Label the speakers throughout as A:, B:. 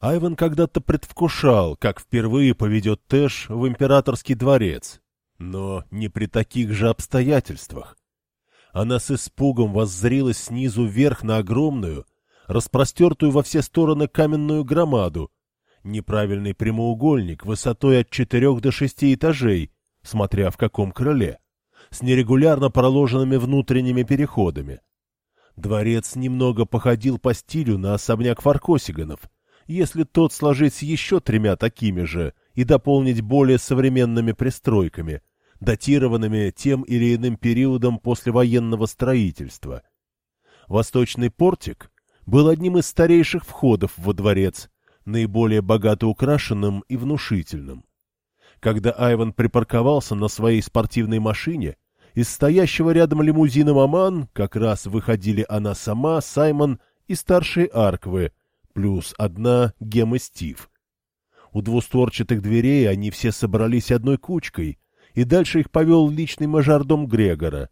A: Айван когда-то предвкушал, как впервые поведет Тэш в императорский дворец, но не при таких же обстоятельствах. Она с испугом воззрилась снизу вверх на огромную, распростертую во все стороны каменную громаду, неправильный прямоугольник высотой от четырех до шести этажей, смотря в каком крыле, с нерегулярно проложенными внутренними переходами. Дворец немного походил по стилю на особняк Фаркосиганов, если тот сложить еще тремя такими же и дополнить более современными пристройками, датированными тем или иным периодом послевоенного строительства. Восточный портик был одним из старейших входов во дворец, наиболее богато украшенным и внушительным. Когда Айван припарковался на своей спортивной машине, из стоящего рядом лимузина Маман как раз выходили она сама, Саймон и старшие Арквы, плюс одна Гем и Стив. У двустворчатых дверей они все собрались одной кучкой, и дальше их повел личный мажордом Грегора.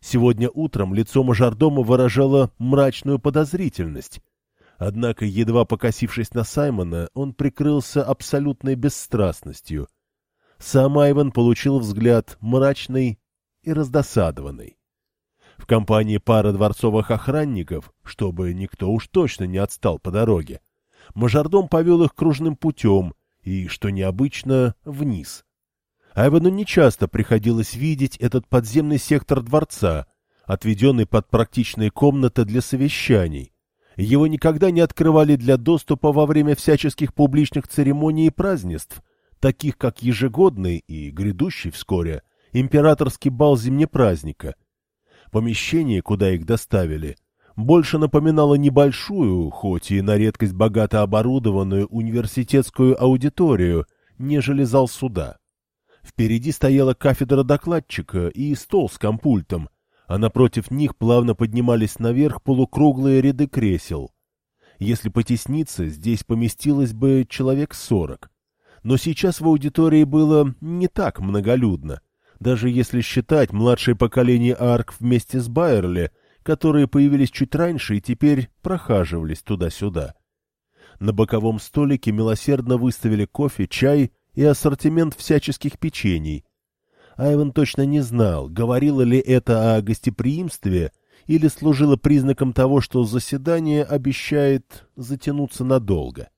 A: Сегодня утром лицо мажордома выражало мрачную подозрительность. Однако, едва покосившись на Саймона, он прикрылся абсолютной бесстрастностью. Сам Айван получил взгляд мрачный и раздосадованный. В компании пары дворцовых охранников, чтобы никто уж точно не отстал по дороге, мажордом повел их кружным путем и, что необычно, вниз. Айвану нечасто приходилось видеть этот подземный сектор дворца, отведенный под практичные комнаты для совещаний. Его никогда не открывали для доступа во время всяческих публичных церемоний и празднеств, таких как ежегодный и грядущий вскоре императорский бал зимнепраздника. Помещение, куда их доставили, больше напоминало небольшую, хоть и на редкость богато оборудованную университетскую аудиторию, нежели зал суда. Впереди стояла кафедра докладчика и стол с компультом, а напротив них плавно поднимались наверх полукруглые ряды кресел. Если потесниться, здесь поместилось бы человек сорок. Но сейчас в аудитории было не так многолюдно, даже если считать младшее поколение арк вместе с Байерли, которые появились чуть раньше и теперь прохаживались туда-сюда. На боковом столике милосердно выставили кофе, чай и ассортимент всяческих печений. Айван точно не знал, говорило ли это о гостеприимстве или служило признаком того, что заседание обещает затянуться надолго.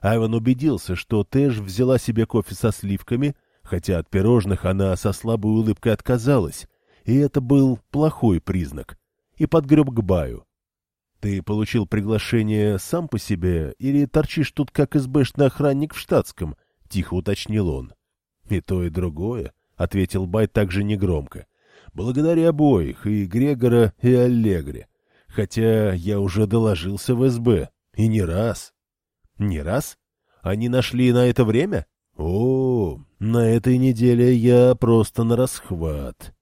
A: Айван убедился, что Тэш взяла себе кофе со сливками, хотя от пирожных она со слабой улыбкой отказалась, и это был плохой признак, и подгреб к баю. — Ты получил приглашение сам по себе или торчишь тут как СБшный охранник в штатском? —— тихо уточнил он. — И то, и другое, — ответил Байт также негромко. — Благодаря обоих, и Грегора, и Аллегре. Хотя я уже доложился в СБ, и не раз. — Не раз? Они нашли на это время? — О, на этой неделе я просто на расхват.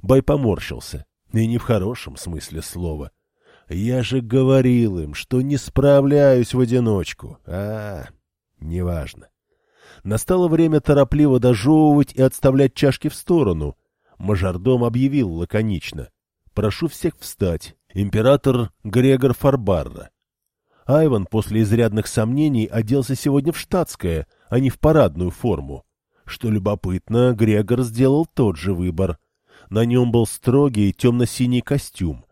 A: Бай поморщился, и не в хорошем смысле слова. Я же говорил им, что не справляюсь в одиночку. А, неважно. Настало время торопливо дожевывать и отставлять чашки в сторону. Мажордом объявил лаконично. «Прошу всех встать. Император Грегор Фарбарра». Айван после изрядных сомнений оделся сегодня в штатское, а не в парадную форму. Что любопытно, Грегор сделал тот же выбор. На нем был строгий темно-синий костюм.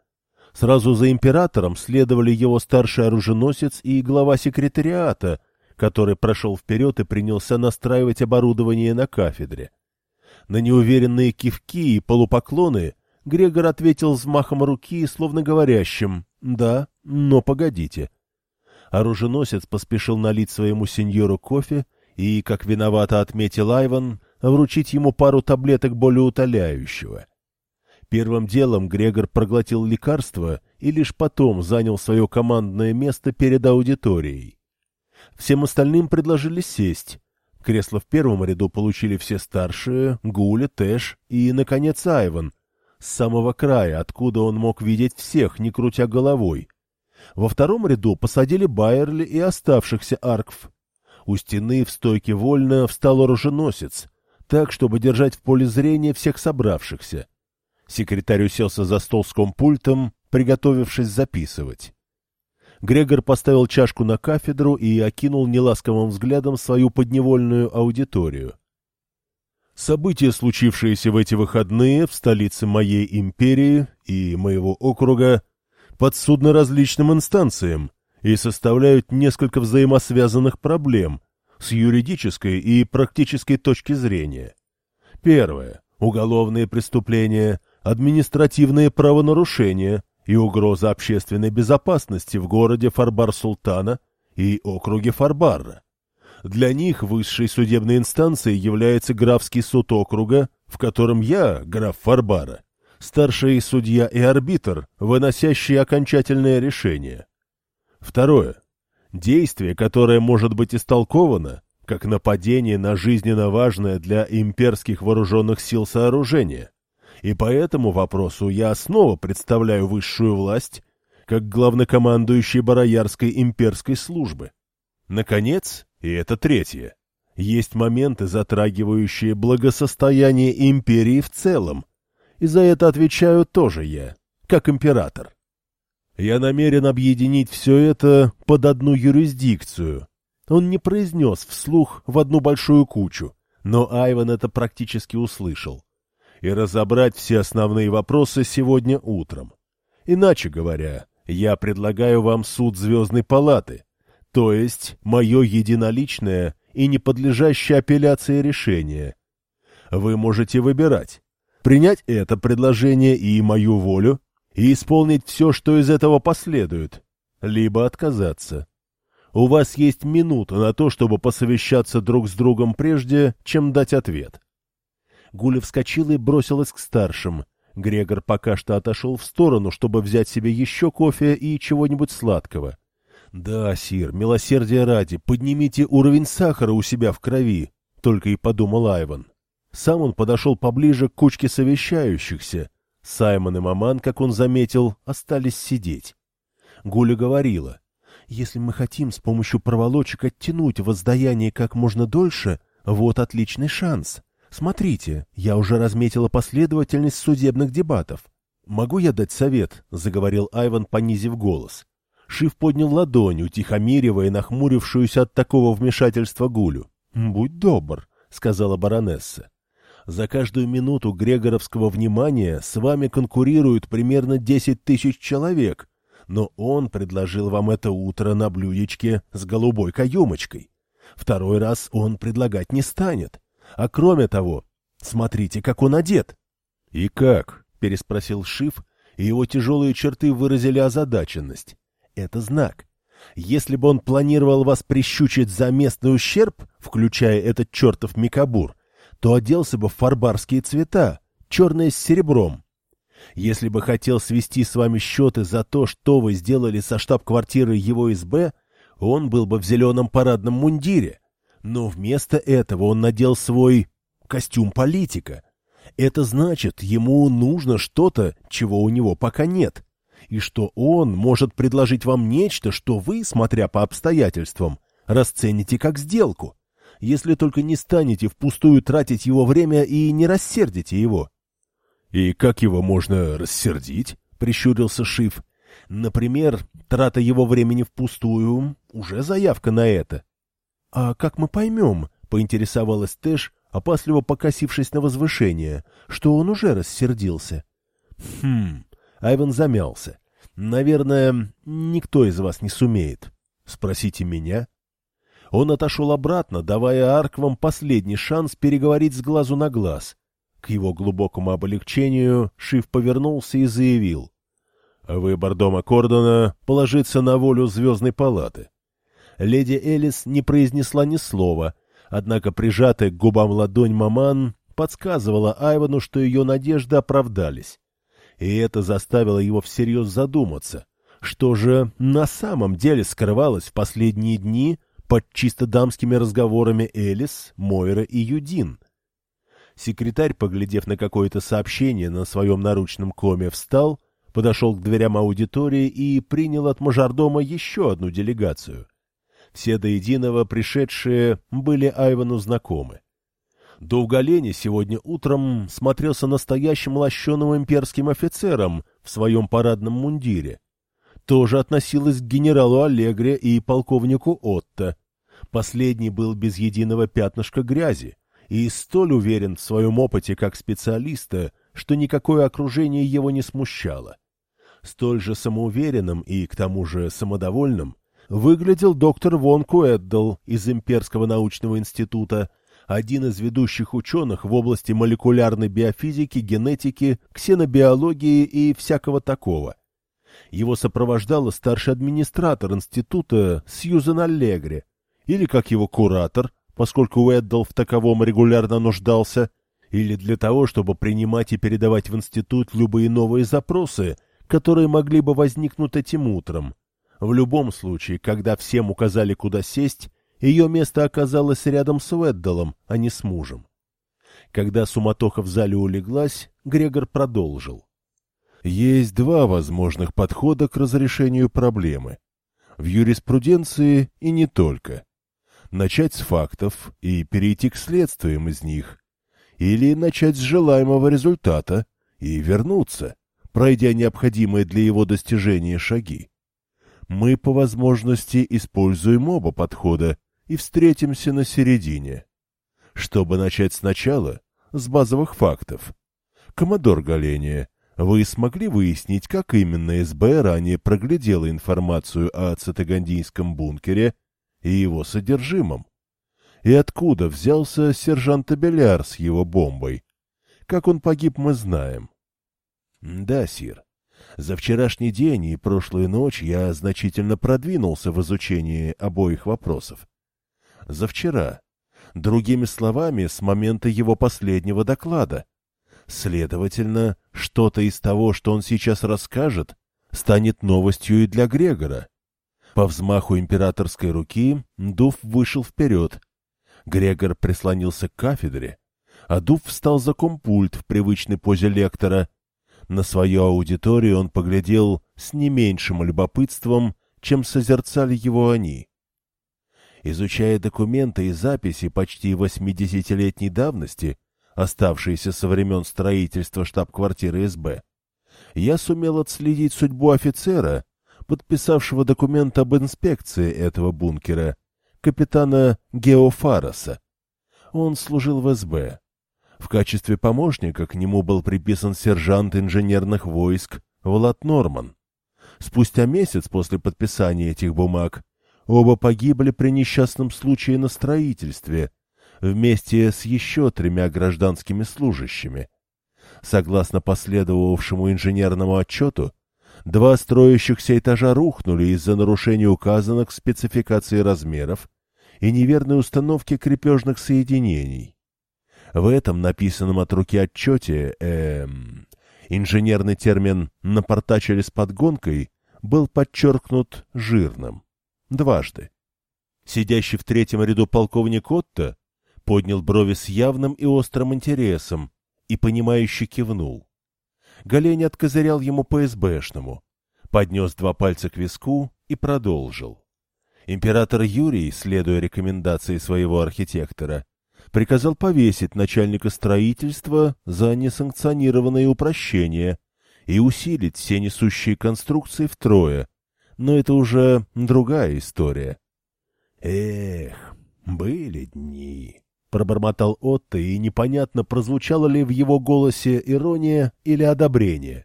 A: Сразу за императором следовали его старший оруженосец и глава секретариата — который прошел вперед и принялся настраивать оборудование на кафедре. На неуверенные кивки и полупоклоны Грегор ответил взмахом руки, словно говорящим «Да, но погодите». Оруженосец поспешил налить своему сеньору кофе и, как виновато отметил Айван, вручить ему пару таблеток болеутоляющего. Первым делом Грегор проглотил лекарство и лишь потом занял свое командное место перед аудиторией. Всем остальным предложили сесть. Кресло в первом ряду получили все старшие, Гуля, Тэш и, наконец, Айван. С самого края, откуда он мог видеть всех, не крутя головой. Во втором ряду посадили Байерли и оставшихся аркв. У стены в стойке вольно встал оруженосец, так, чтобы держать в поле зрения всех собравшихся. Секретарь уселся за стол с компультом, приготовившись записывать. Грегор поставил чашку на кафедру и окинул неласковым взглядом свою подневольную аудиторию. События, случившиеся в эти выходные в столице моей империи и моего округа, подсудны различным инстанциям и составляют несколько взаимосвязанных проблем с юридической и практической точки зрения. Первое. Уголовные преступления, административные правонарушения – и угроза общественной безопасности в городе Фарбар-Султана и округе Фарбарра. Для них высшей судебной инстанцией является графский суд округа, в котором я, граф Фарбара, старший судья и арбитр, выносящий окончательное решение. Второе. Действие, которое может быть истолковано как нападение на жизненно важное для имперских вооруженных сил сооружение – и по этому вопросу я снова представляю высшую власть как главнокомандующий Бароярской имперской службы. Наконец, и это третье, есть моменты, затрагивающие благосостояние империи в целом, и за это отвечаю тоже я, как император. Я намерен объединить все это под одну юрисдикцию. Он не произнес вслух в одну большую кучу, но Айван это практически услышал и разобрать все основные вопросы сегодня утром. Иначе говоря, я предлагаю вам суд Звездной Палаты, то есть мое единоличное и не подлежащее апелляции решение. Вы можете выбирать, принять это предложение и мою волю, и исполнить все, что из этого последует, либо отказаться. У вас есть минута на то, чтобы посовещаться друг с другом прежде, чем дать ответ. Гуля вскочила и бросилась к старшим. Грегор пока что отошел в сторону, чтобы взять себе еще кофе и чего-нибудь сладкого. — Да, Сир, милосердие ради, поднимите уровень сахара у себя в крови, — только и подумал Айван. Сам он подошел поближе к кучке совещающихся. Саймон и Маман, как он заметил, остались сидеть. Гуля говорила, «Если мы хотим с помощью проволочек оттянуть воздаяние как можно дольше, вот отличный шанс. «Смотрите, я уже разметила последовательность судебных дебатов. Могу я дать совет?» — заговорил Айван, понизив голос. Шиф поднял ладонь, утихомиривая нахмурившуюся от такого вмешательства Гулю. «Будь добр», — сказала баронесса. «За каждую минуту грегоровского внимания с вами конкурируют примерно десять тысяч человек, но он предложил вам это утро на блюдечке с голубой каемочкой. Второй раз он предлагать не станет. А кроме того, смотрите, как он одет. — И как? — переспросил Шиф, и его тяжелые черты выразили озадаченность. — Это знак. Если бы он планировал вас прищучить за местный ущерб, включая этот чертов микабур, то оделся бы в фарбарские цвета, черное с серебром. Если бы хотел свести с вами счеты за то, что вы сделали со штаб-квартирой его СБ, он был бы в зеленом парадном мундире, но вместо этого он надел свой костюм политика. Это значит, ему нужно что-то, чего у него пока нет. И что он может предложить вам нечто, что вы, смотря по обстоятельствам, расцените как сделку. Если только не станете впустую тратить его время и не рассердите его. — И как его можно рассердить? — прищурился Шиф. — Например, трата его времени впустую — уже заявка на это. «А как мы поймем?» — поинтересовалась Тэш, опасливо покосившись на возвышение, что он уже рассердился. «Хм...» — Айван замялся. «Наверное, никто из вас не сумеет. Спросите меня». Он отошел обратно, давая Арквам последний шанс переговорить с глазу на глаз. К его глубокому облегчению Шиф повернулся и заявил. «Выбор дома Кордона положится на волю Звездной палаты. Леди Элис не произнесла ни слова, однако прижатая к губам ладонь маман подсказывала Айвану, что ее надежды оправдались. И это заставило его всерьез задуматься, что же на самом деле скрывалось в последние дни под чисто дамскими разговорами Элис, Мойра и Юдин. Секретарь, поглядев на какое-то сообщение на своем наручном коме, встал, подошел к дверям аудитории и принял от мажордома еще одну делегацию. Все до единого пришедшие были Айвану знакомы. Долголени сегодня утром смотрелся настоящим лощеным имперским офицером в своем парадном мундире. Тоже относилась к генералу Аллегре и полковнику Отто. Последний был без единого пятнышка грязи и столь уверен в своем опыте как специалиста, что никакое окружение его не смущало. Столь же самоуверенным и, к тому же, самодовольным выглядел доктор Вон Куэддл из Имперского научного института, один из ведущих ученых в области молекулярной биофизики, генетики, ксенобиологии и всякого такого. Его сопровождала старший администратор института Сьюзен Аллегри, или как его куратор, поскольку Уэддл в таковом регулярно нуждался, или для того, чтобы принимать и передавать в институт любые новые запросы, которые могли бы возникнуть этим утром. В любом случае, когда всем указали, куда сесть, ее место оказалось рядом с Уэддалом, а не с мужем. Когда суматоха в зале улеглась, Грегор продолжил. Есть два возможных подхода к разрешению проблемы. В юриспруденции и не только. Начать с фактов и перейти к следствиям из них. Или начать с желаемого результата и вернуться, пройдя необходимые для его достижения шаги. Мы по возможности используем оба подхода и встретимся на середине. Чтобы начать сначала, с базовых фактов. Коммодор Галения, вы смогли выяснить, как именно СБ ранее проглядела информацию о цитагандийском бункере и его содержимом? И откуда взялся сержант Абеляр с его бомбой? Как он погиб, мы знаем. Да, Сир. За вчерашний день и прошлую ночь я значительно продвинулся в изучении обоих вопросов за вчера. Другими словами, с момента его последнего доклада. Следовательно, что-то из того, что он сейчас расскажет, станет новостью и для Грегора. По взмаху императорской руки Дуф вышел вперед. Грегор прислонился к кафедре, а Дуф встал за компульт в привычной позе лектора. На свою аудиторию он поглядел с не меньшим любопытством, чем созерцали его они. Изучая документы и записи почти 80-летней давности, оставшиеся со времен строительства штаб-квартиры СБ, я сумел отследить судьбу офицера, подписавшего документ об инспекции этого бункера, капитана Геофароса. Он служил в СБ. В качестве помощника к нему был приписан сержант инженерных войск Влад Норман. Спустя месяц после подписания этих бумаг Оба погибли при несчастном случае на строительстве, вместе с еще тремя гражданскими служащими. Согласно последовавшему инженерному отчету, два строящихся этажа рухнули из-за нарушения указанных спецификаций размеров и неверной установки крепежных соединений. В этом написанном от руки отчете эм, инженерный термин «напортачили с подгонкой» был подчеркнут жирным дважды. Сидящий в третьем ряду полковник Отто поднял брови с явным и острым интересом и, понимающе кивнул. Галень откозырял ему по СБшному, поднес два пальца к виску и продолжил. Император Юрий, следуя рекомендации своего архитектора, приказал повесить начальника строительства за несанкционированные упрощения и усилить все несущие конструкции втрое, но это уже другая история. Эх, были дни, пробормотал Отто, и непонятно, прозвучало ли в его голосе ирония или одобрение.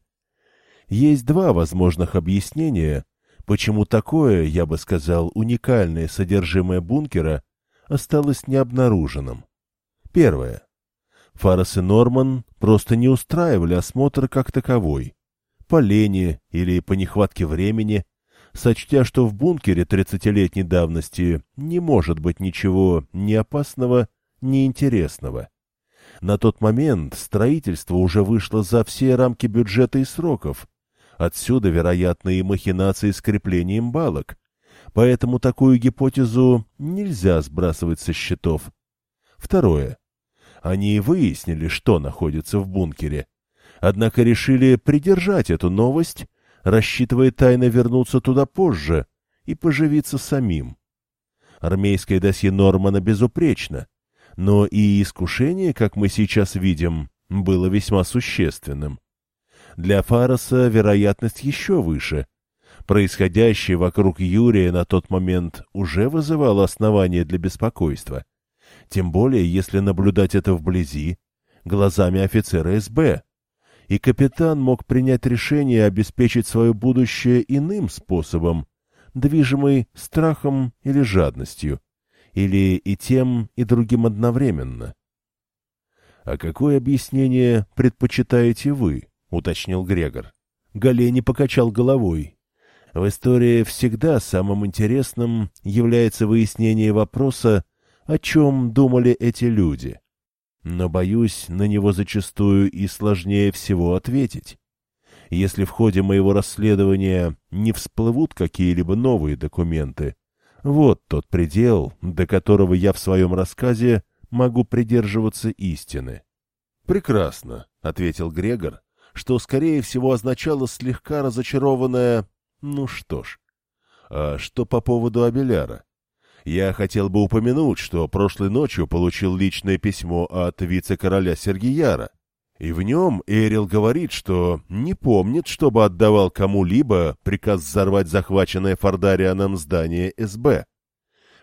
A: Есть два возможных объяснения, почему такое, я бы сказал, уникальное содержимое бункера осталось необнаруженным. Первое. Фаррес и Норман просто не устраивали осмотр как таковой. По лени или по нехватке времени – сочтя, что в бункере тридцатилетней давности не может быть ничего ни опасного, ни интересного. На тот момент строительство уже вышло за все рамки бюджета и сроков. Отсюда, вероятно, и махинации с креплением балок. Поэтому такую гипотезу нельзя сбрасывать со счетов. Второе. Они выяснили, что находится в бункере. Однако решили придержать эту новость рассчитывая тайно вернуться туда позже и поживиться самим. Армейское досье Нормана безупречно, но и искушение, как мы сейчас видим, было весьма существенным. Для Фароса вероятность еще выше, Происходящее вокруг Юрия на тот момент уже вызывало основания для беспокойства. Тем более, если наблюдать это вблизи, глазами офицера СБ. И капитан мог принять решение обеспечить свое будущее иным способом, движимый страхом или жадностью, или и тем, и другим одновременно. «А какое объяснение предпочитаете вы?» — уточнил Грегор. Галени покачал головой. В истории всегда самым интересным является выяснение вопроса, о чем думали эти люди. Но, боюсь, на него зачастую и сложнее всего ответить. Если в ходе моего расследования не всплывут какие-либо новые документы, вот тот предел, до которого я в своем рассказе могу придерживаться истины. «Прекрасно», — ответил Грегор, что, скорее всего, означало слегка разочарованное «ну что ж». «А что по поводу Абеляра?» Я хотел бы упомянуть, что прошлой ночью получил личное письмо от вице-короля Сергияра, и в нем Эрил говорит, что не помнит, чтобы отдавал кому-либо приказ взорвать захваченное Фордарианом здание СБ.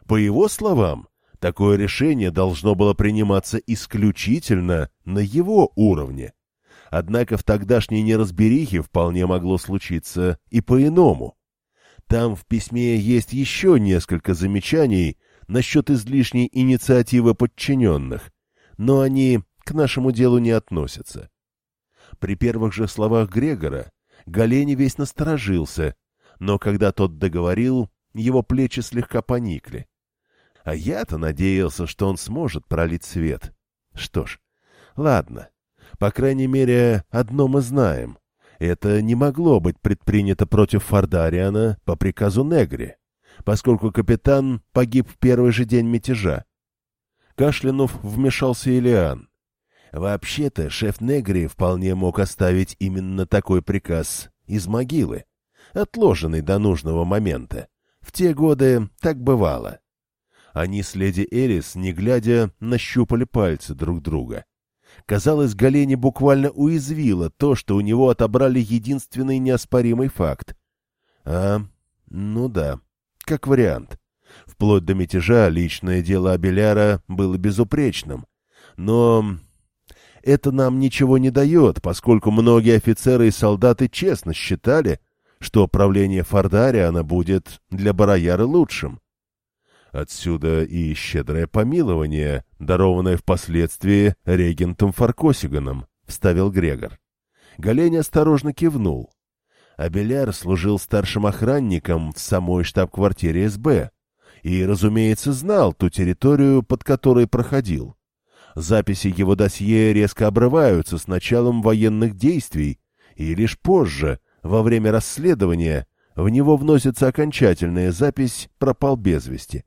A: По его словам, Такое решение должно было приниматься исключительно на его уровне. Однако в тогдашней неразберихе вполне могло случиться и по-иному. Там в письме есть еще несколько замечаний насчет излишней инициативы подчиненных, но они к нашему делу не относятся. При первых же словах Грегора Галени весь насторожился, но когда тот договорил, его плечи слегка поникли. А я-то надеялся, что он сможет пролить свет. Что ж, ладно. По крайней мере, одно мы знаем. Это не могло быть предпринято против Фардариана по приказу Негри, поскольку капитан погиб в первый же день мятежа. Кашлянув вмешался Илиан. Вообще-то шеф Негри вполне мог оставить именно такой приказ из могилы, отложенный до нужного момента. В те годы так бывало. Они с леди Эрис, не глядя, нащупали пальцы друг друга. Казалось, Галени буквально уязвило то, что у него отобрали единственный неоспоримый факт. А, ну да, как вариант. Вплоть до мятежа личное дело Абеляра было безупречным. Но это нам ничего не дает, поскольку многие офицеры и солдаты честно считали, что правление Фордариана будет для Барояры лучшим. Отсюда и щедрое помилование, дарованное впоследствии регентом Фаркосиганом, — вставил Грегор. Галень осторожно кивнул. Абеляр служил старшим охранником в самой штаб-квартире СБ и, разумеется, знал ту территорию, под которой проходил. Записи его досье резко обрываются с началом военных действий, и лишь позже, во время расследования, в него вносится окончательная запись «пропал без вести».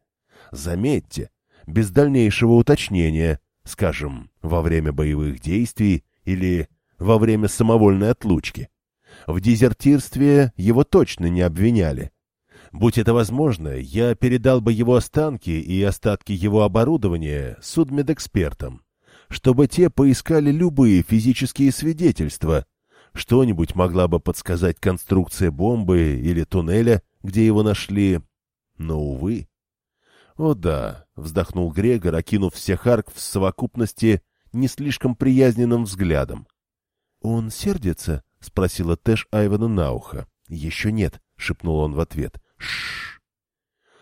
A: Заметьте, без дальнейшего уточнения, скажем, во время боевых действий или во время самовольной отлучки. В дезертирстве его точно не обвиняли. Будь это возможно, я передал бы его останки и остатки его оборудования судмедэкспертам, чтобы те поискали любые физические свидетельства. Что-нибудь могла бы подсказать конструкция бомбы или туннеля, где его нашли. Но, увы. «О да», — вздохнул Грегор, окинув всех арк в совокупности не слишком приязненным взглядом. «Он сердится?» — спросила Тэш Айвана на ухо. «Еще нет», — шепнул он в ответ. «Шшш».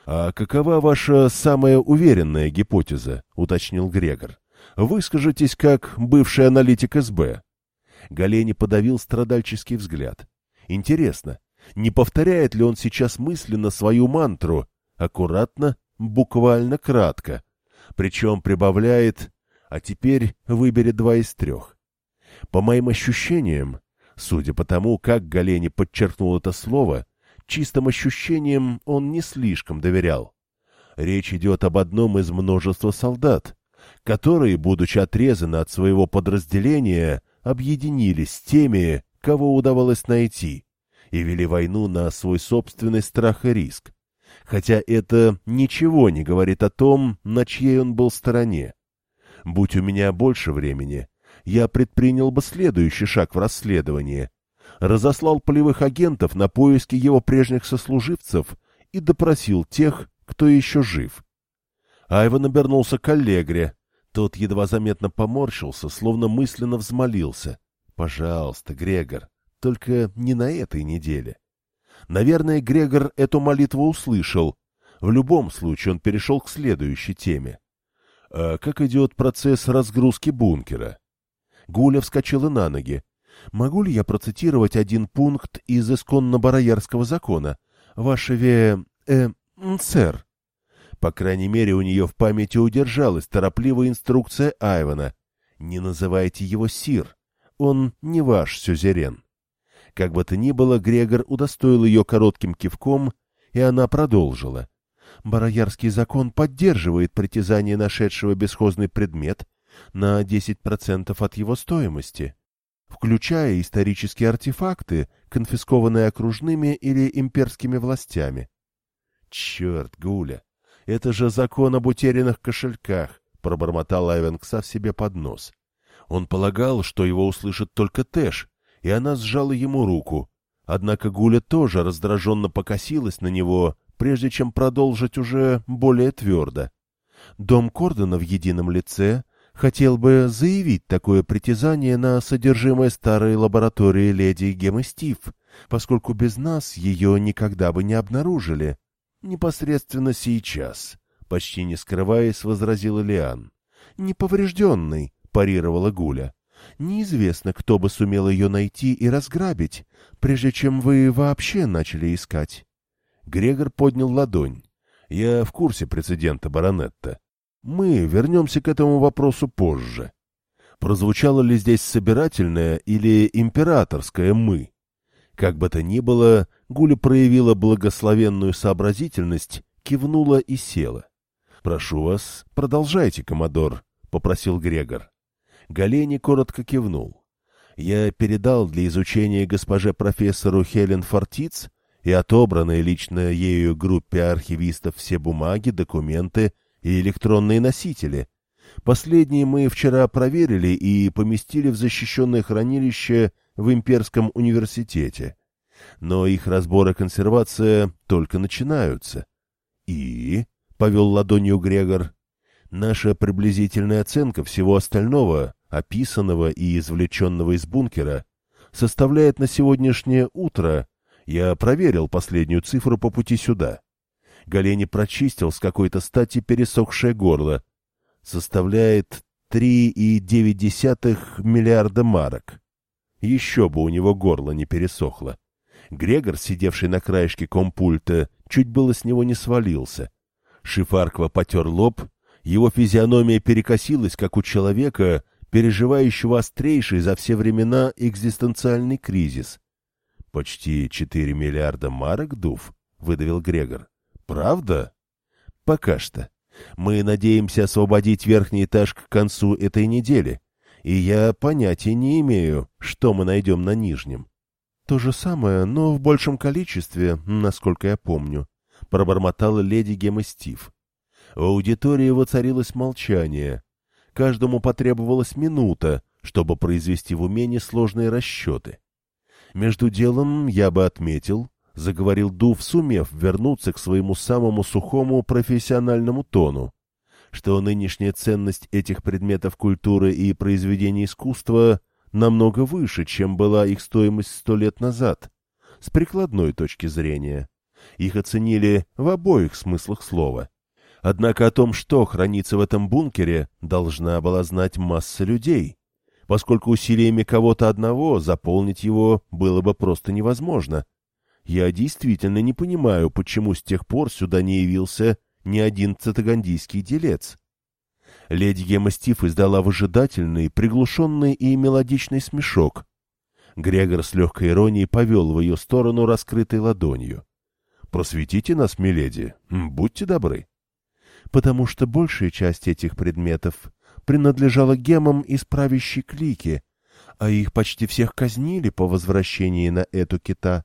A: «А какова ваша самая уверенная гипотеза?» — уточнил Грегор. «Выскажитесь как бывший аналитик СБ». Галени подавил страдальческий взгляд. «Интересно, не повторяет ли он сейчас мысленно свою мантру «аккуратно, буквально кратко, причем прибавляет «а теперь выбери два из трех». По моим ощущениям, судя по тому, как Галени подчеркнул это слово, чистым ощущениям он не слишком доверял. Речь идет об одном из множества солдат, которые, будучи отрезаны от своего подразделения, объединились с теми, кого удавалось найти, и вели войну на свой собственный страх и риск хотя это ничего не говорит о том, на чьей он был стороне. Будь у меня больше времени, я предпринял бы следующий шаг в расследовании. Разослал полевых агентов на поиски его прежних сослуживцев и допросил тех, кто еще жив. Айван обернулся к Аллегре. Тот едва заметно поморщился, словно мысленно взмолился. «Пожалуйста, Грегор, только не на этой неделе». Наверное, Грегор эту молитву услышал. В любом случае он перешел к следующей теме. А как идет процесс разгрузки бункера? Гуля вскочила на ноги. Могу ли я процитировать один пункт из исконно-бароярского закона? Ваше ве... э... сэр. По крайней мере, у нее в памяти удержалась торопливая инструкция Айвана. Не называйте его Сир. Он не ваш сюзерен. Как бы то ни было, Грегор удостоил ее коротким кивком, и она продолжила. Бароярский закон поддерживает притязание нашедшего бесхозный предмет на 10% от его стоимости, включая исторические артефакты, конфискованные окружными или имперскими властями. «Черт, Гуля, это же закон об утерянных кошельках», — пробормотал Айвенксав себе под нос. Он полагал, что его услышит только Тэш, и она сжала ему руку. Однако Гуля тоже раздраженно покосилась на него, прежде чем продолжить уже более твердо. Дом Кордона в едином лице хотел бы заявить такое притязание на содержимое старой лаборатории леди Стив, поскольку без нас ее никогда бы не обнаружили. Непосредственно сейчас, почти не скрываясь, возразила Лиан. Неповрежденный, парировала Гуля. Неизвестно, кто бы сумел ее найти и разграбить, прежде чем вы вообще начали искать. Грегор поднял ладонь. Я в курсе прецедента баронетта. Мы вернемся к этому вопросу позже. Прозвучало ли здесь собирательное или императорское «мы»? Как бы то ни было, Гуля проявила благословенную сообразительность, кивнула и села. — Прошу вас, продолжайте, коммодор, — попросил Грегор. Галени коротко кивнул. Я передал для изучения госпоже профессору Хелен Фортиц и отобранной лично ею группе архивистов все бумаги, документы и электронные носители. Последние мы вчера проверили и поместили в защищенное хранилище в Имперском университете. Но их разбор и консервация только начинаются. — И? — повел ладонью Грегор. Наша приблизительная оценка всего остального, описанного и извлеченного из бункера, составляет на сегодняшнее утро, я проверил последнюю цифру по пути сюда. Галени прочистил с какой-то стати пересохшее горло, составляет 3,9 миллиарда марок. Еще бы у него горло не пересохло. Грегор, сидевший на краешке компульта, чуть было с него не свалился. Шифарква потер лоб его физиономия перекосилась, как у человека, переживающего острейший за все времена экзистенциальный кризис. — Почти четыре миллиарда марок, Дув? — выдавил Грегор. — Правда? — Пока что. Мы надеемся освободить верхний этаж к концу этой недели, и я понятия не имею, что мы найдем на нижнем. — То же самое, но в большем количестве, насколько я помню, — пробормотала леди Гемма Стив. В аудитории воцарилось молчание. Каждому потребовалась минута, чтобы произвести в уме несложные расчеты. Между делом я бы отметил, — заговорил Дув, сумев вернуться к своему самому сухому профессиональному тону, что нынешняя ценность этих предметов культуры и произведений искусства намного выше, чем была их стоимость сто лет назад, с прикладной точки зрения. Их оценили в обоих смыслах слова — Однако о том, что хранится в этом бункере, должна была знать масса людей, поскольку усилиями кого-то одного заполнить его было бы просто невозможно. Я действительно не понимаю, почему с тех пор сюда не явился ни один цитагандийский делец. Леди Гемостив издала выжидательный, приглушенный и мелодичный смешок. Грегор с легкой иронией повел в ее сторону раскрытой ладонью. — Просветите нас, миледи, будьте добры потому что большая часть этих предметов принадлежала гемам из правящей клики, а их почти всех казнили по возвращении на эту кита, —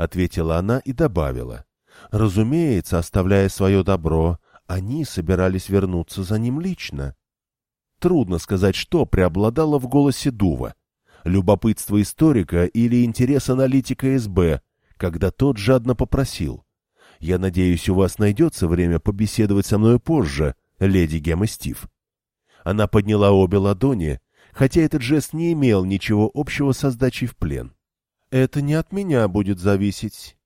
A: ответила она и добавила. Разумеется, оставляя свое добро, они собирались вернуться за ним лично. Трудно сказать, что преобладало в голосе Дува. любопытство историка или интерес аналитика СБ, когда тот жадно попросил. «Я надеюсь, у вас найдется время побеседовать со мной позже, леди Гемма Стив». Она подняла обе ладони, хотя этот жест не имел ничего общего со сдачей в плен. «Это не от меня будет зависеть».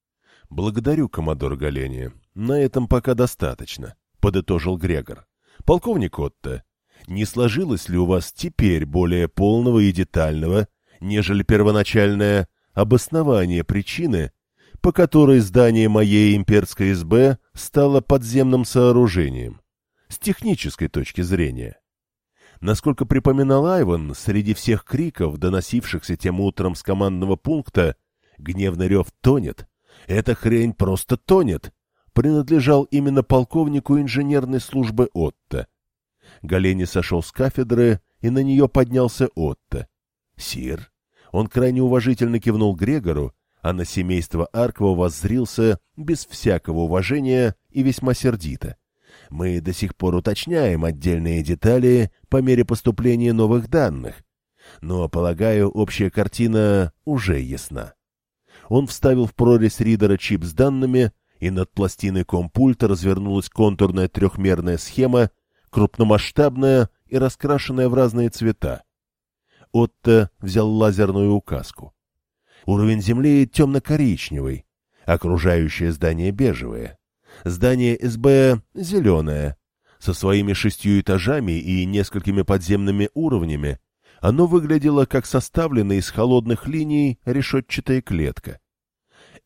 A: «Благодарю, коммодор Галения. На этом пока достаточно», — подытожил Грегор. «Полковник Отто, не сложилось ли у вас теперь более полного и детального, нежели первоначальное обоснование причины, по которой здание моей имперской СБ стало подземным сооружением, с технической точки зрения?» Насколько припоминал Айван, среди всех криков, доносившихся тем утром с командного пункта, гневный рев тонет. Эта хрень просто тонет. Принадлежал именно полковнику инженерной службы Отто. Галени сошел с кафедры, и на нее поднялся Отто. «Сир». Он крайне уважительно кивнул Грегору, а на семейство Аркова воззрился без всякого уважения и весьма сердито. Мы до сих пор уточняем отдельные детали по мере поступления новых данных, но, полагаю, общая картина уже ясна. Он вставил в прорезь ридера чип с данными, и над пластиной компульта развернулась контурная трехмерная схема, крупномасштабная и раскрашенная в разные цвета. Отто взял лазерную указку. Уровень Земли темно-коричневый, окружающее здание бежевое. Здание СБ зеленое. Со своими шестью этажами и несколькими подземными уровнями оно выглядело как составленная из холодных линий решетчатая клетка.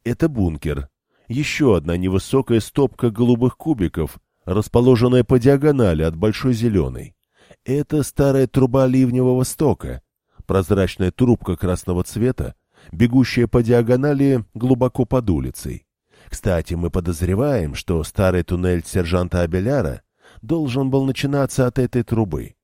A: Это бункер. Еще одна невысокая стопка голубых кубиков, расположенная по диагонали от большой зеленой. Это старая труба ливневого стока, прозрачная трубка красного цвета, бегущая по диагонали глубоко под улицей. Кстати, мы подозреваем, что старый туннель сержанта Абеляра должен был начинаться от этой трубы.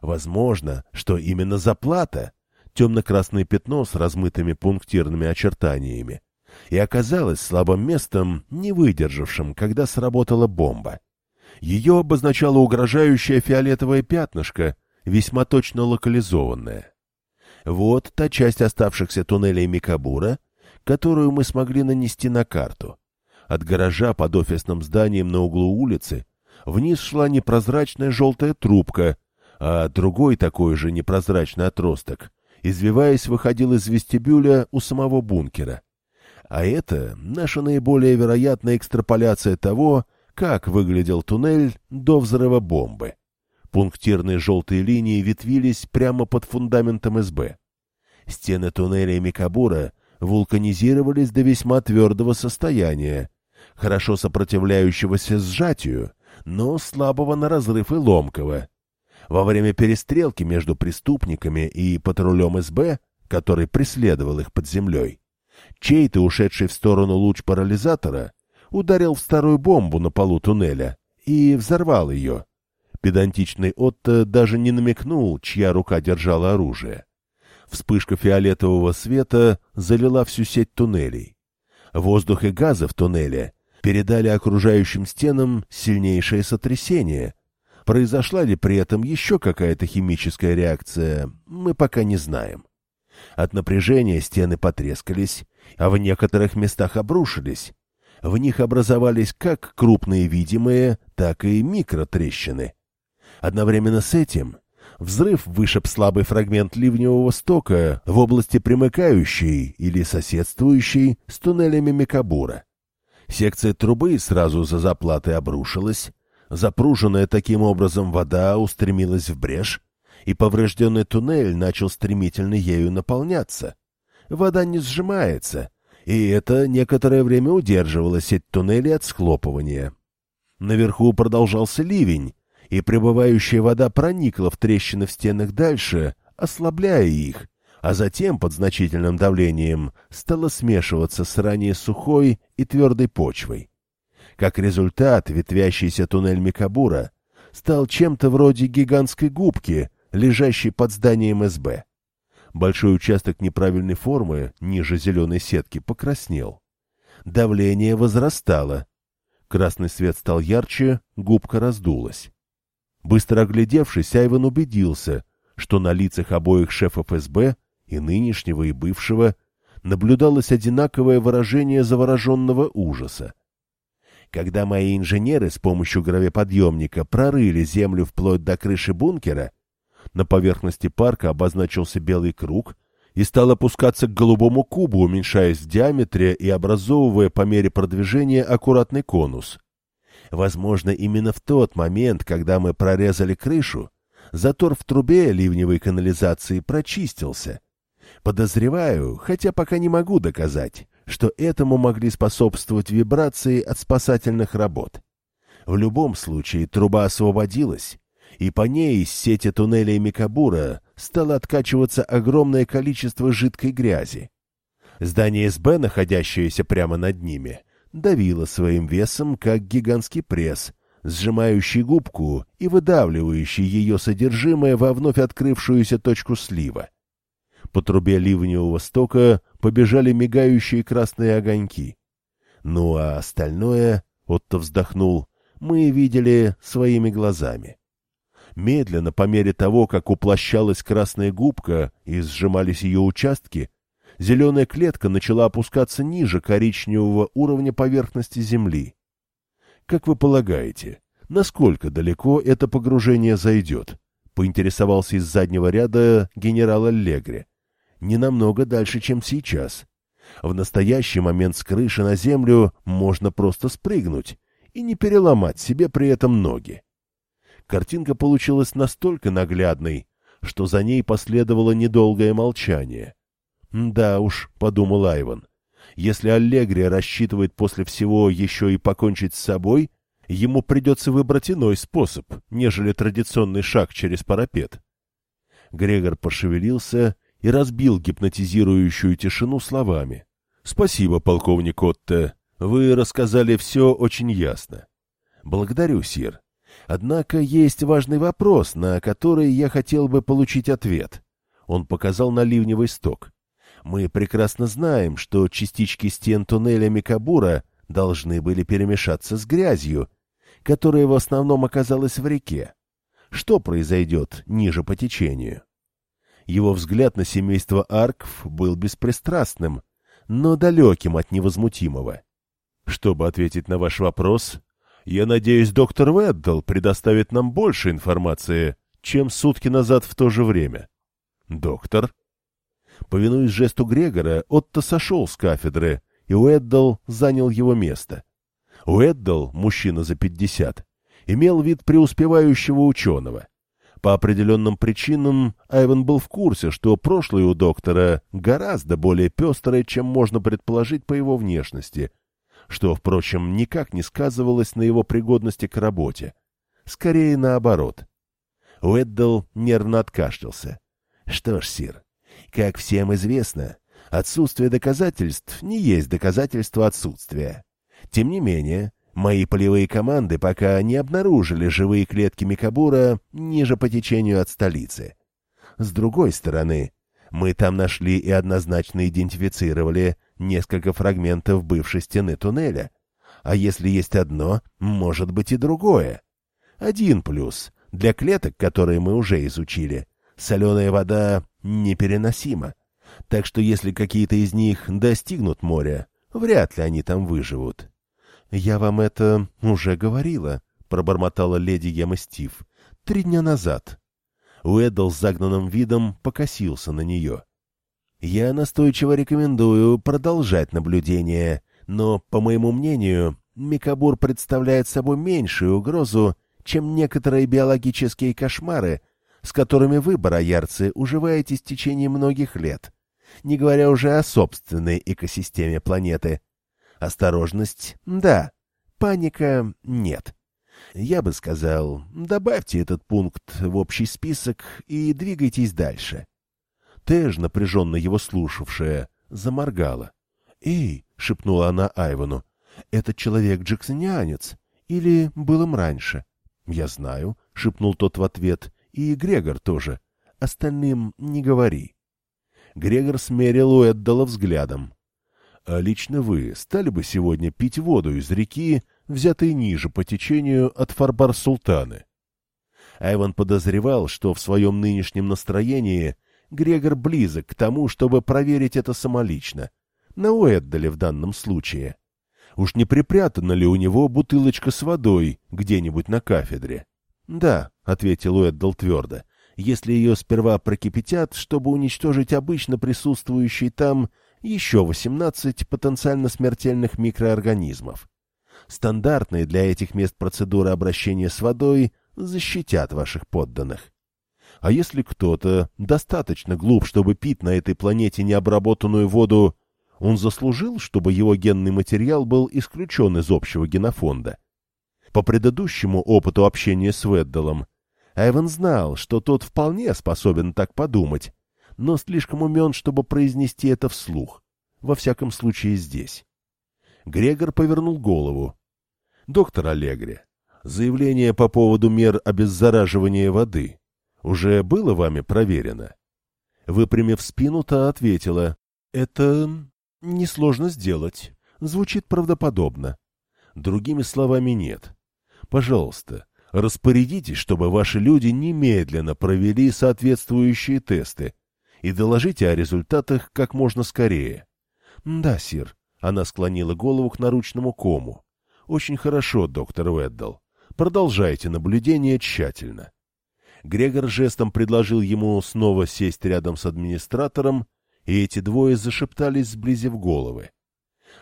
A: Возможно, что именно заплата, темно-красное пятно с размытыми пунктирными очертаниями, и оказалось слабым местом, не выдержавшим, когда сработала бомба. Ее обозначало угрожающее фиолетовое пятнышко, весьма точно локализованное. Вот та часть оставшихся туннелей Микабура, которую мы смогли нанести на карту. От гаража под офисным зданием на углу улицы вниз шла непрозрачная желтая трубка, а другой такой же непрозрачный отросток, извиваясь, выходил из вестибюля у самого бункера. А это наша наиболее вероятная экстраполяция того, как выглядел туннель до взрыва бомбы. Пунктирные желтые линии ветвились прямо под фундаментом СБ. Стены туннеля Микабура вулканизировались до весьма твердого состояния, хорошо сопротивляющегося сжатию, но слабого на разрыв и ломкого. Во время перестрелки между преступниками и патрулем СБ, который преследовал их под землей, чей-то, ушедший в сторону луч парализатора, ударил в старую бомбу на полу туннеля и взорвал ее. Педантичный Отто даже не намекнул, чья рука держала оружие. Вспышка фиолетового света залила всю сеть туннелей. Воздух и газы в туннеле передали окружающим стенам сильнейшее сотрясение. Произошла ли при этом еще какая-то химическая реакция, мы пока не знаем. От напряжения стены потрескались, а в некоторых местах обрушились. В них образовались как крупные видимые, так и микротрещины. Одновременно с этим взрыв вышиб слабый фрагмент ливневого стока в области примыкающей или соседствующей с туннелями Микабура. Секция трубы сразу за заплатой обрушилась, запруженная таким образом вода устремилась в брешь, и поврежденный туннель начал стремительно ею наполняться. Вода не сжимается, и это некоторое время удерживало сеть туннелей от схлопывания. Наверху продолжался ливень, и прибывающая вода проникла в трещины в стенах дальше, ослабляя их, а затем под значительным давлением стала смешиваться с ранее сухой и твердой почвой. Как результат, ветвящийся туннель Микабура стал чем-то вроде гигантской губки, лежащей под зданием СБ. Большой участок неправильной формы, ниже зеленой сетки, покраснел. Давление возрастало. Красный свет стал ярче, губка раздулась. Быстро оглядевшись, Айван убедился, что на лицах обоих шефов СБ и нынешнего, и бывшего, наблюдалось одинаковое выражение завороженного ужаса. Когда мои инженеры с помощью гравиподъемника прорыли землю вплоть до крыши бункера, на поверхности парка обозначился белый круг и стал опускаться к голубому кубу, уменьшаясь в диаметре и образовывая по мере продвижения аккуратный конус. Возможно, именно в тот момент, когда мы прорезали крышу, затор в трубе ливневой канализации прочистился. Подозреваю, хотя пока не могу доказать, что этому могли способствовать вибрации от спасательных работ. В любом случае труба освободилась, и по ней из сети туннелей Микабура стало откачиваться огромное количество жидкой грязи. Здание СБ, находящееся прямо над ними, давило своим весом, как гигантский пресс, сжимающий губку и выдавливающий ее содержимое во вновь открывшуюся точку слива. По трубе ливневого стока побежали мигающие красные огоньки. Ну а остальное, Отто вздохнул, мы видели своими глазами. Медленно, по мере того, как уплощалась красная губка и сжимались ее участки, зеленая клетка начала опускаться ниже коричневого уровня поверхности Земли. Как вы полагаете, насколько далеко это погружение зайдет? Поинтересовался из заднего ряда генерал Аллегри не намного дальше, чем сейчас. В настоящий момент с крыши на землю можно просто спрыгнуть и не переломать себе при этом ноги. Картинка получилась настолько наглядной, что за ней последовало недолгое молчание. «Да уж», — подумал Айван, — «если Аллегрия рассчитывает после всего еще и покончить с собой, ему придется выбрать иной способ, нежели традиционный шаг через парапет». Грегор пошевелился и разбил гипнотизирующую тишину словами. — Спасибо, полковник Отто. Вы рассказали все очень ясно. — Благодарю, Сир. Однако есть важный вопрос, на который я хотел бы получить ответ. Он показал на ливневый сток. Мы прекрасно знаем, что частички стен туннеля Микабура должны были перемешаться с грязью, которая в основном оказалась в реке. Что произойдет ниже по течению? Его взгляд на семейство Арков был беспристрастным, но далеким от невозмутимого. Чтобы ответить на ваш вопрос, я надеюсь, доктор Веддл предоставит нам больше информации, чем сутки назад в то же время. Доктор? Повинуясь жесту Грегора, Отто сошел с кафедры, и Уэддл занял его место. Уэддл, мужчина за пятьдесят, имел вид преуспевающего ученого. По определенным причинам Айвен был в курсе, что прошлое у доктора гораздо более пестрое, чем можно предположить по его внешности, что, впрочем, никак не сказывалось на его пригодности к работе. Скорее наоборот. Уэддл нервно откашлялся. — Что ж, Сир, как всем известно, отсутствие доказательств не есть доказательство отсутствия. Тем не менее, Мои полевые команды пока не обнаружили живые клетки Микабура ниже по течению от столицы. С другой стороны, мы там нашли и однозначно идентифицировали несколько фрагментов бывшей стены туннеля. А если есть одно, может быть и другое. Один плюс. Для клеток, которые мы уже изучили, соленая вода непереносима. Так что если какие-то из них достигнут моря, вряд ли они там выживут. «Я вам это уже говорила», — пробормотала леди Ема Стив. «Три дня назад». Уэддл с загнанным видом покосился на нее. «Я настойчиво рекомендую продолжать наблюдение, но, по моему мнению, Микабур представляет собой меньшую угрозу, чем некоторые биологические кошмары, с которыми вы, бароярцы, уживаетесь в течение многих лет, не говоря уже о собственной экосистеме планеты. Осторожность — да. Паника — нет. Я бы сказал, добавьте этот пункт в общий список и двигайтесь дальше. Тэш, напряженно его слушавшая, заморгала. «Эй!» — шепнула она Айвану. «Этот человек джексонианец. Или был им раньше?» «Я знаю», — шепнул тот в ответ. «И Грегор тоже. Остальным не говори». Грегор смерил Уэддала взглядом. А лично вы стали бы сегодня пить воду из реки, взятой ниже по течению от Фарбар-Султаны? Айван подозревал, что в своем нынешнем настроении Грегор близок к тому, чтобы проверить это самолично. На Уэддале в данном случае. Уж не припрятана ли у него бутылочка с водой где-нибудь на кафедре? — Да, — ответил Уэддал твердо, — если ее сперва прокипятят, чтобы уничтожить обычно присутствующий там еще 18 потенциально смертельных микроорганизмов. Стандартные для этих мест процедуры обращения с водой защитят ваших подданных. А если кто-то достаточно глуп, чтобы пить на этой планете необработанную воду, он заслужил, чтобы его генный материал был исключен из общего генофонда. По предыдущему опыту общения с Веддалом, Эван знал, что тот вполне способен так подумать, но слишком умен, чтобы произнести это вслух, во всяком случае здесь. Грегор повернул голову. — Доктор Аллегри, заявление по поводу мер обеззараживания воды уже было вами проверено? Выпрямив спину, та ответила. — Это несложно сделать. Звучит правдоподобно. Другими словами, нет. Пожалуйста, распорядитесь, чтобы ваши люди немедленно провели соответствующие тесты и доложите о результатах как можно скорее. — Да, сир. Она склонила голову к наручному кому. — Очень хорошо, доктор Уэддл. Продолжайте наблюдение тщательно. Грегор жестом предложил ему снова сесть рядом с администратором, и эти двое зашептались, сблизив головы.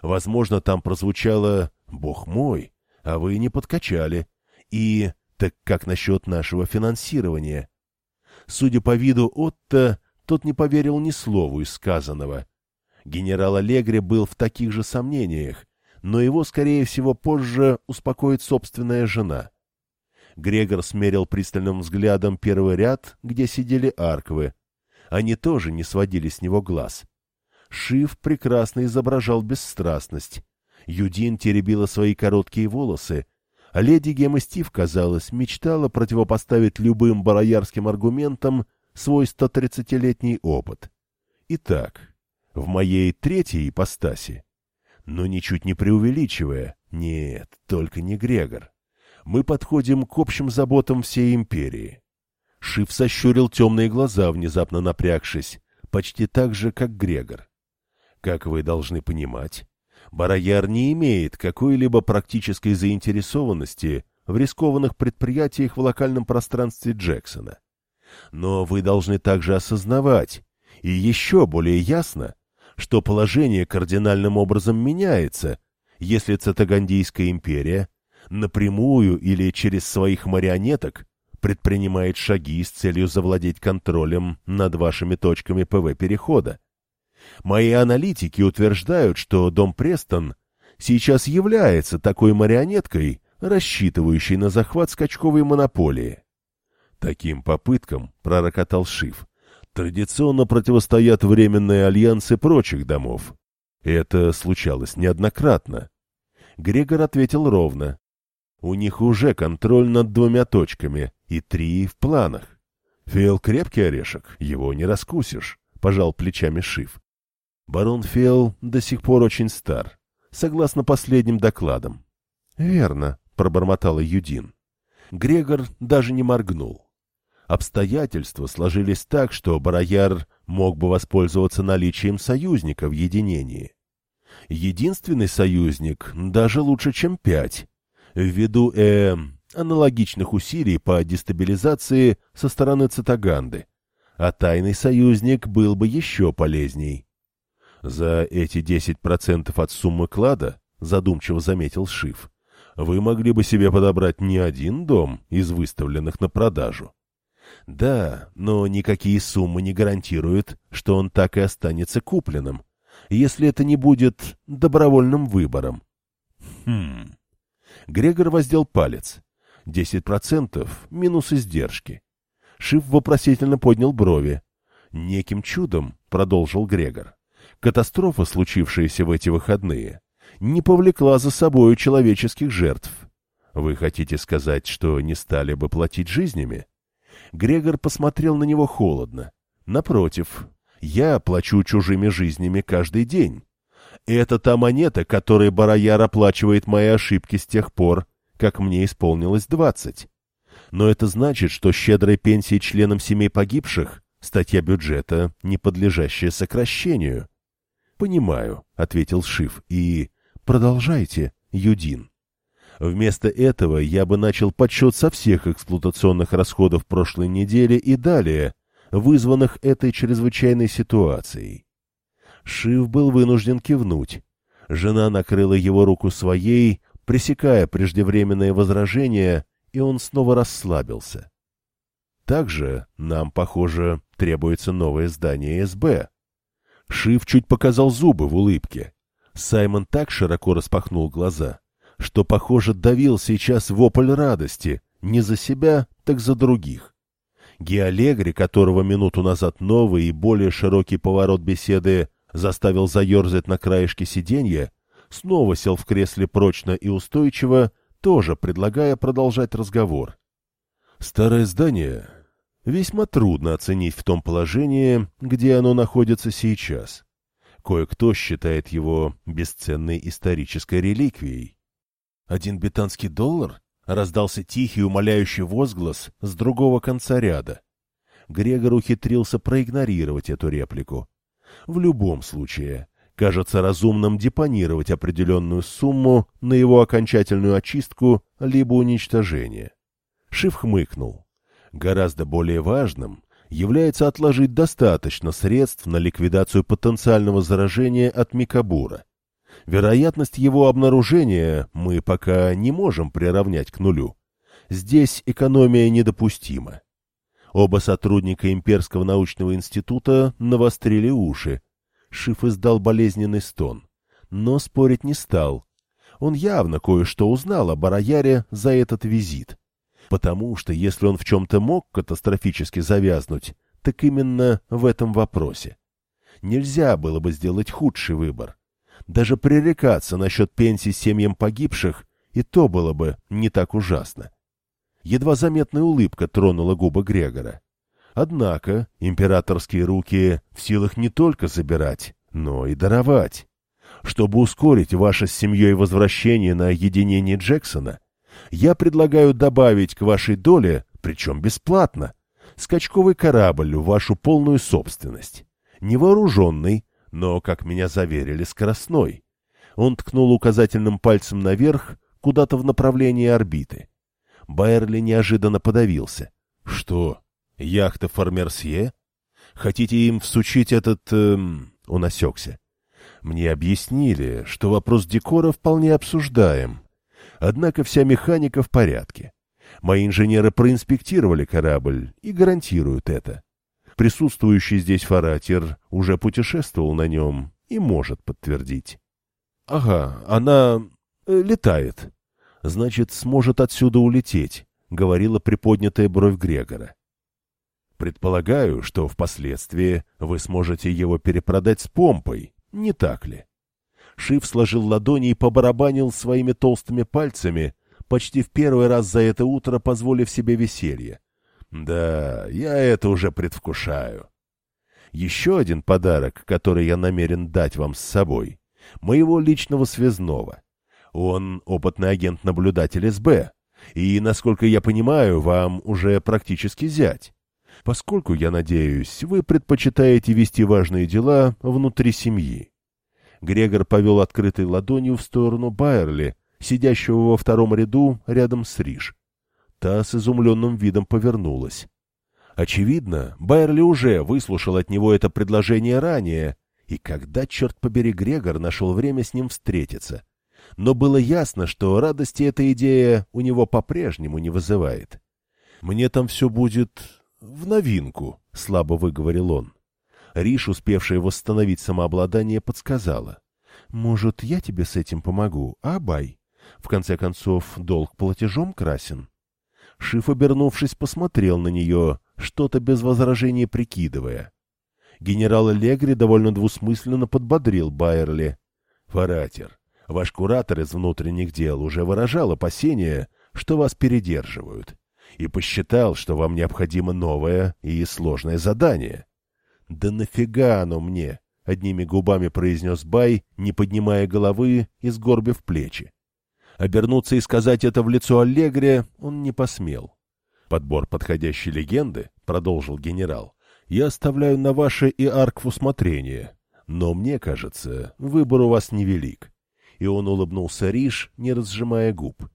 A: Возможно, там прозвучало «Бог мой, а вы не подкачали» и «Так как насчет нашего финансирования?» Судя по виду Отто, тот не поверил ни слову из сказанного. Генерал Аллегри был в таких же сомнениях, но его, скорее всего, позже успокоит собственная жена. Грегор смерил пристальным взглядом первый ряд, где сидели арквы. Они тоже не сводили с него глаз. Шиф прекрасно изображал бесстрастность. Юдин теребила свои короткие волосы, леди Гема Стив, казалось, мечтала противопоставить любым бароярским аргументам свой 130-летний опыт. Итак, в моей третьей ипостаси, но ничуть не преувеличивая, нет, только не Грегор, мы подходим к общим заботам всей империи. Шиф сощурил темные глаза, внезапно напрягшись, почти так же, как Грегор. Как вы должны понимать, Барояр не имеет какой-либо практической заинтересованности в рискованных предприятиях в локальном пространстве Джексона. Но вы должны также осознавать, и еще более ясно, что положение кардинальным образом меняется, если Цитагандийская империя напрямую или через своих марионеток предпринимает шаги с целью завладеть контролем над вашими точками ПВ-перехода. Мои аналитики утверждают, что дом Престон сейчас является такой марионеткой, рассчитывающей на захват скачковой монополии. Таким попыткам, пророкотал Шиф, традиционно противостоят временные альянсы прочих домов. Это случалось неоднократно. Грегор ответил ровно. У них уже контроль над двумя точками, и три в планах. Фел крепкий орешек, его не раскусишь, — пожал плечами Шиф. Барон Фел до сих пор очень стар, согласно последним докладам. — Верно, — пробормотала Юдин. Грегор даже не моргнул. Обстоятельства сложились так, что Барояр мог бы воспользоваться наличием союзника в единении. Единственный союзник даже лучше, чем пять, ввиду э, аналогичных усилий по дестабилизации со стороны Цитаганды, а тайный союзник был бы еще полезней. За эти 10% от суммы клада, задумчиво заметил Шиф, вы могли бы себе подобрать не один дом из выставленных на продажу. Да, но никакие суммы не гарантируют, что он так и останется купленным, если это не будет добровольным выбором. Хм. Грегор воздел палец. Десять процентов минус издержки. Шиф вопросительно поднял брови. Неким чудом, продолжил Грегор, катастрофа, случившаяся в эти выходные, не повлекла за собою человеческих жертв. Вы хотите сказать, что не стали бы платить жизнями? Грегор посмотрел на него холодно. Напротив, я плачу чужими жизнями каждый день. Это та монета, которой Барояр оплачивает мои ошибки с тех пор, как мне исполнилось двадцать. Но это значит, что щедрой пенсии членам семей погибших Статья бюджета, не подлежащая сокращению. «Понимаю», — ответил Шиф, — «и...» «Продолжайте, Юдин». Вместо этого я бы начал подсчет со всех эксплуатационных расходов прошлой недели и далее, вызванных этой чрезвычайной ситуацией. Шиф был вынужден кивнуть. Жена накрыла его руку своей, пресекая преждевременное возражение, и он снова расслабился. Также нам, похоже, требуется новое здание СБ. Шиф чуть показал зубы в улыбке. Саймон так широко распахнул глаза, что, похоже, давил сейчас вопль радости, не за себя, так за других. Геолегри, которого минуту назад новый и более широкий поворот беседы заставил заерзать на краешке сиденья, снова сел в кресле прочно и устойчиво, тоже предлагая продолжать разговор. Старое здание весьма трудно оценить в том положении, где оно находится сейчас. Кое-кто считает его бесценной исторической реликвией. Один бетанский доллар? Раздался тихий умоляющий возглас с другого конца ряда. Грегор ухитрился проигнорировать эту реплику. В любом случае, кажется разумным депонировать определенную сумму на его окончательную очистку либо уничтожение. Шиф хмыкнул. Гораздо более важным является отложить достаточно средств на ликвидацию потенциального заражения от микабура. Вероятность его обнаружения мы пока не можем приравнять к нулю. Здесь экономия недопустима. Оба сотрудника Имперского научного института навострили уши. Шиф издал болезненный стон, но спорить не стал. Он явно кое-что узнал о Барояре за этот визит потому что если он в чем-то мог катастрофически завязнуть, так именно в этом вопросе. Нельзя было бы сделать худший выбор. Даже пререкаться насчет пенсии семьям погибших, и то было бы не так ужасно. Едва заметная улыбка тронула губы Грегора. Однако императорские руки в силах не только забирать, но и даровать. Чтобы ускорить ваше с семьей возвращение на единение Джексона, я предлагаю добавить к вашей доле, причем бесплатно, скачковый корабль в вашу полную собственность. Невооруженный, но, как меня заверили, скоростной. Он ткнул указательным пальцем наверх, куда-то в направлении орбиты. Байерли неожиданно подавился. — Что, яхта Фармерсье? Хотите им всучить этот... Эм... Он осекся. Мне объяснили, что вопрос декора вполне обсуждаем, Однако вся механика в порядке. Мои инженеры проинспектировали корабль и гарантируют это. Присутствующий здесь фаратер уже путешествовал на нем и может подтвердить. — Ага, она... Э, летает. Значит, сможет отсюда улететь, — говорила приподнятая бровь Грегора. Предполагаю, что впоследствии вы сможете его перепродать с помпой, не так ли? Шиф сложил ладони и побарабанил своими толстыми пальцами, почти в первый раз за это утро позволив себе веселье. Да, я это уже предвкушаю. Еще один подарок, который я намерен дать вам с собой. Моего личного связного. Он опытный агент-наблюдатель СБ. И, насколько я понимаю, вам уже практически зять. Поскольку, я надеюсь, вы предпочитаете вести важные дела внутри семьи. Грегор повел открытой ладонью в сторону Байерли, сидящего во втором ряду рядом с Риш. Та с изумленным видом повернулась. Очевидно, Байерли уже выслушал от него это предложение ранее, и когда, черт побери, Грегор нашел время с ним встретиться. Но было ясно, что радости эта идея у него по-прежнему не вызывает. «Мне там все будет в новинку», — слабо выговорил он. Риш, успевшая восстановить самообладание, подсказала. «Может, я тебе с этим помогу, а, Бай? В конце концов, долг платежом красен». Шиф, обернувшись, посмотрел на нее, что-то без возражения прикидывая. Генерал Легри довольно двусмысленно подбодрил Байерли. «Фаратер, ваш куратор из внутренних дел уже выражал опасение, что вас передерживают, и посчитал, что вам необходимо новое и сложное задание». «Да нафига оно мне?» — одними губами произнес Бай, не поднимая головы и сгорбив плечи. Обернуться и сказать это в лицо Аллегре он не посмел. «Подбор подходящей легенды», — продолжил генерал, — я оставляю на ваше и Аркв усмотрение, но мне кажется, выбор у вас невелик. И он улыбнулся Риш, не разжимая губ.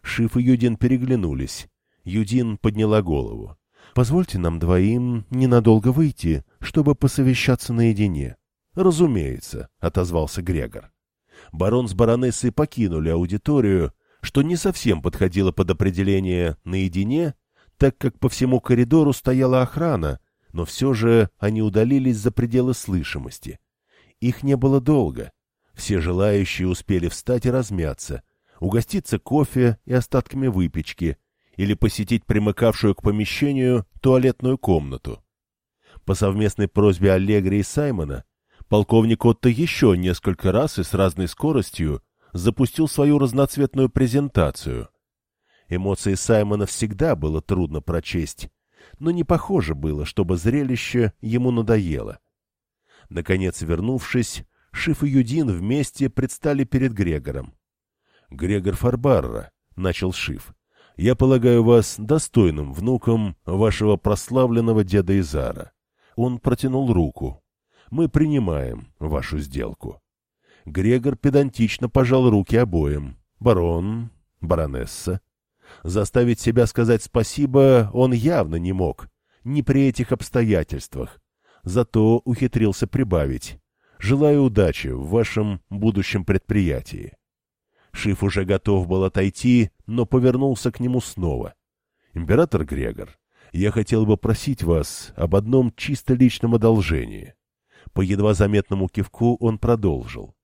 A: Шиф и Юдин переглянулись. Юдин подняла голову. — Позвольте нам двоим ненадолго выйти, чтобы посовещаться наедине. — Разумеется, — отозвался Грегор. Барон с баронессой покинули аудиторию, что не совсем подходило под определение «наедине», так как по всему коридору стояла охрана, но все же они удалились за пределы слышимости. Их не было долго. Все желающие успели встать и размяться, угоститься кофе и остатками выпечки или посетить примыкавшую к помещению туалетную комнату. По совместной просьбе Аллегри и Саймона полковник Отто еще несколько раз и с разной скоростью запустил свою разноцветную презентацию. Эмоции Саймона всегда было трудно прочесть, но не похоже было, чтобы зрелище ему надоело. Наконец, вернувшись, Шиф и Юдин вместе предстали перед Грегором. — Грегор Фарбарра, — начал Шиф, — я полагаю вас достойным внуком вашего прославленного деда Изара. Он протянул руку. Мы принимаем вашу сделку. Грегор педантично пожал руки обоим. Барон, баронесса. Заставить себя сказать спасибо он явно не мог, не при этих обстоятельствах. Зато ухитрился прибавить. Желаю удачи в вашем будущем предприятии. Шиф уже готов был отойти, но повернулся к нему снова. «Император Грегор, я хотел бы просить вас об одном чисто личном одолжении». По едва заметному кивку он продолжил.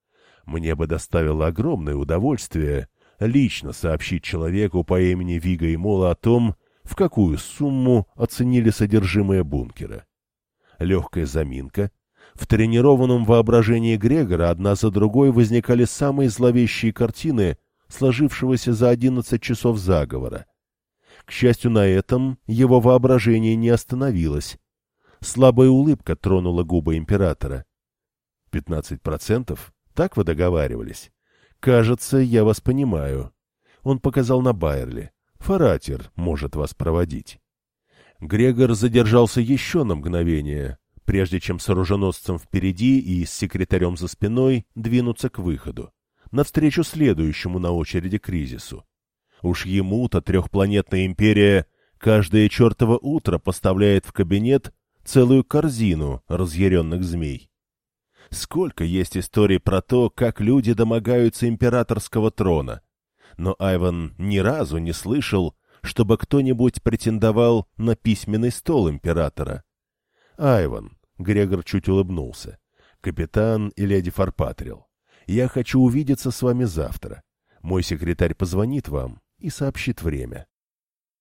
A: «Мне бы доставило огромное удовольствие лично сообщить человеку по имени Вига и Мола о том, в какую сумму оценили содержимое бункера. Легкая заминка. В тренированном воображении Грегора одна за другой возникали самые зловещие картины сложившегося за одиннадцать часов заговора. К счастью, на этом его воображение не остановилось. Слабая улыбка тронула губы императора. «Пятнадцать процентов? Так вы договаривались?» «Кажется, я вас понимаю». Он показал на Байерли. «Фаратер может вас проводить». Грегор задержался еще на мгновение, прежде чем с оруженосцем впереди и с секретарем за спиной двинуться к выходу, навстречу следующему на очереди кризису. Уж ему-то трехпланетная империя каждое чертово утро поставляет в кабинет целую корзину разъяренных змей. Сколько есть историй про то, как люди домогаются императорского трона. Но Айван ни разу не слышал, чтобы кто-нибудь претендовал на письменный стол императора. Айван, Грегор чуть улыбнулся, капитан и леди Фарпатрил, я хочу увидеться с вами завтра. Мой секретарь позвонит вам и сообщит время.